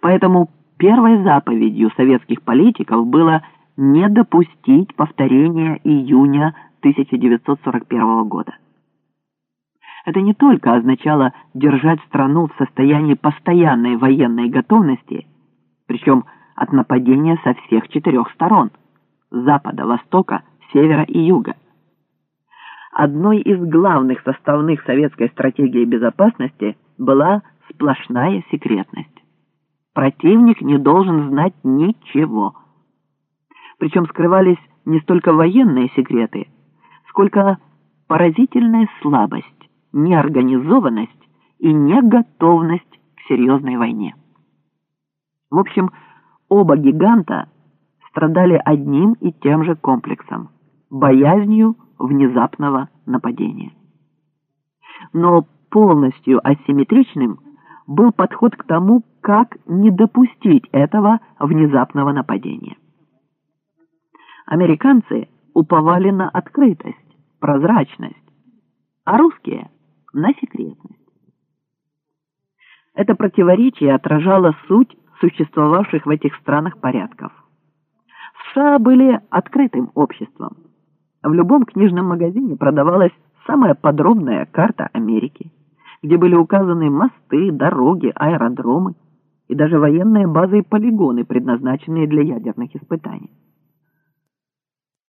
Поэтому первой заповедью советских политиков было не допустить повторения июня 1941 года. Это не только означало держать страну в состоянии постоянной военной готовности, причем от нападения со всех четырех сторон – запада, востока, севера и юга. Одной из главных составных советской стратегии безопасности была сплошная секретность. Противник не должен знать ничего. Причем скрывались не столько военные секреты, сколько поразительная слабость, неорганизованность и неготовность к серьезной войне. В общем, оба гиганта страдали одним и тем же комплексом – боязнью внезапного нападения. Но полностью асимметричным был подход к тому, как не допустить этого внезапного нападения. Американцы уповали на открытость, прозрачность, а русские – на секретность. Это противоречие отражало суть существовавших в этих странах порядков. США были открытым обществом. В любом книжном магазине продавалась самая подробная карта Америки, где были указаны мосты, дороги, аэродромы и даже военные базы и полигоны, предназначенные для ядерных испытаний.